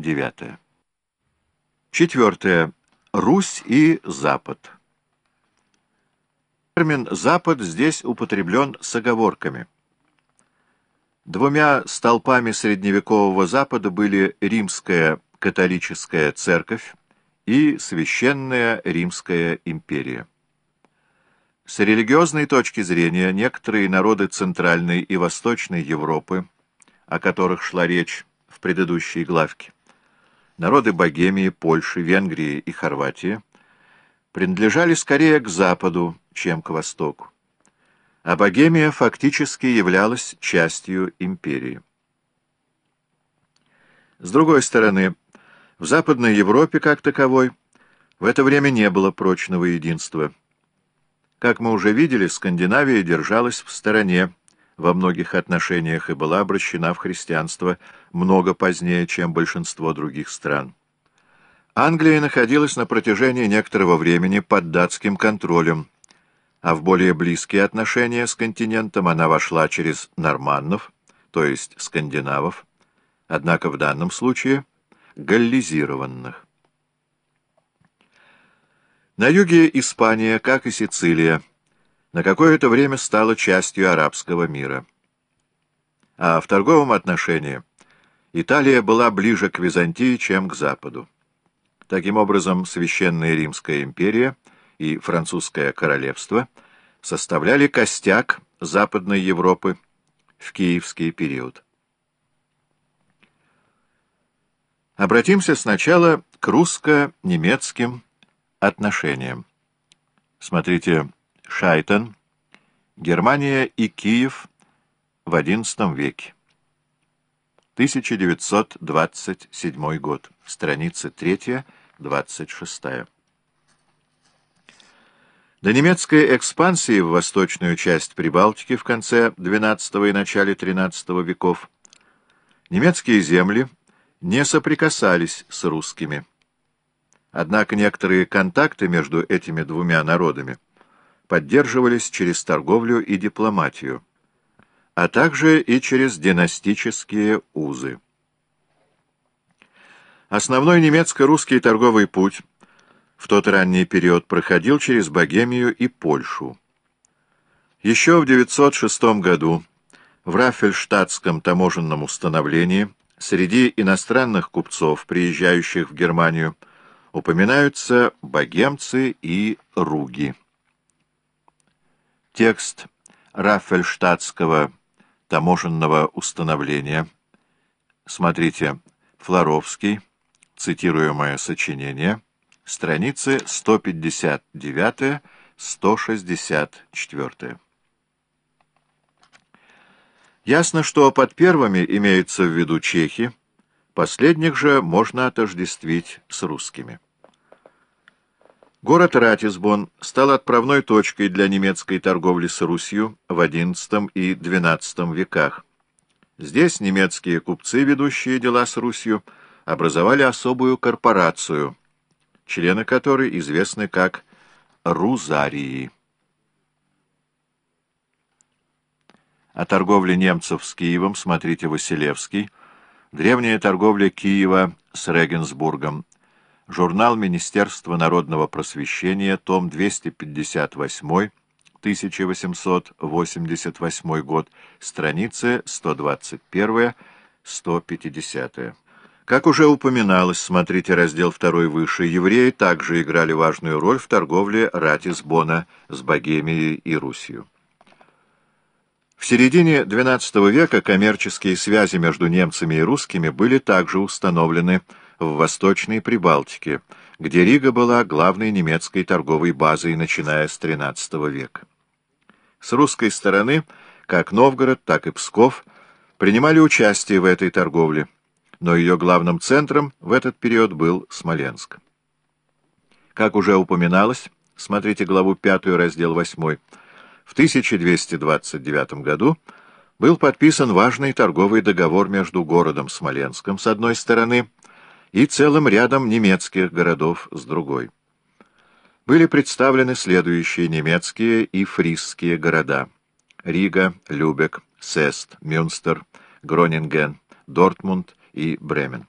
9. Четвертое. Русь и Запад. Термин «Запад» здесь употреблен с оговорками. Двумя столпами средневекового Запада были римская католическая церковь и священная Римская империя. С религиозной точки зрения некоторые народы Центральной и Восточной Европы, о которых шла речь в предыдущей главке, народы Богемии, Польши, Венгрии и Хорватии, принадлежали скорее к Западу, чем к Востоку. А Богемия фактически являлась частью империи. С другой стороны, в Западной Европе, как таковой, в это время не было прочного единства. Как мы уже видели, Скандинавия держалась в стороне во многих отношениях и была обращена в христианство много позднее, чем большинство других стран. Англия находилась на протяжении некоторого времени под датским контролем, а в более близкие отношения с континентом она вошла через норманнов, то есть скандинавов, однако в данном случае галлизированных. На юге Испания, как и Сицилия, на какое-то время стала частью арабского мира. А в торговом отношении Италия была ближе к Византии, чем к Западу. Таким образом, Священная Римская империя и Французское королевство составляли костяк Западной Европы в киевский период. Обратимся сначала к русско-немецким отношениям. Смотрите, Шайтен, Германия и Киев в XI веке. 1927 год. Страница 3, 26. До немецкой экспансии в восточную часть Прибалтики в конце XII и начале XIII веков немецкие земли – не соприкасались с русскими. Однако некоторые контакты между этими двумя народами поддерживались через торговлю и дипломатию, а также и через династические узы. Основной немецко-русский торговый путь в тот ранний период проходил через Богемию и Польшу. Еще в 906 году в Раффельштадтском таможенном установлении Среди иностранных купцов, приезжающих в Германию, упоминаются богемцы и руги. Текст Раффельштадтского таможенного установления. Смотрите, Флоровский, цитируемое сочинение, страницы 159-164. Ясно, что под первыми имеются в виду чехи, последних же можно отождествить с русскими. Город Ратисбон стал отправной точкой для немецкой торговли с Русью в XI и XII веках. Здесь немецкие купцы, ведущие дела с Русью, образовали особую корпорацию, члены которой известны как «рузарии». О торговле немцев с Киевом смотрите Василевский. Древняя торговля Киева с Регенсбургом. Журнал Министерства народного просвещения, том 258, 1888 год, страницы 121-150. Как уже упоминалось, смотрите раздел 2 выше, евреи также играли важную роль в торговле Ратисбона с Богемией и Русью. В середине XII века коммерческие связи между немцами и русскими были также установлены в Восточной Прибалтике, где Рига была главной немецкой торговой базой, начиная с XIII века. С русской стороны, как Новгород, так и Псков, принимали участие в этой торговле, но ее главным центром в этот период был Смоленск. Как уже упоминалось, смотрите главу 5, раздел 8, в 1229 году был подписан важный торговый договор между городом Смоленском с одной стороны и целым рядом немецких городов с другой. Были представлены следующие немецкие и фрисские города – Рига, Любек, Сест, Мюнстер, Гронинген, Дортмунд и Бремен.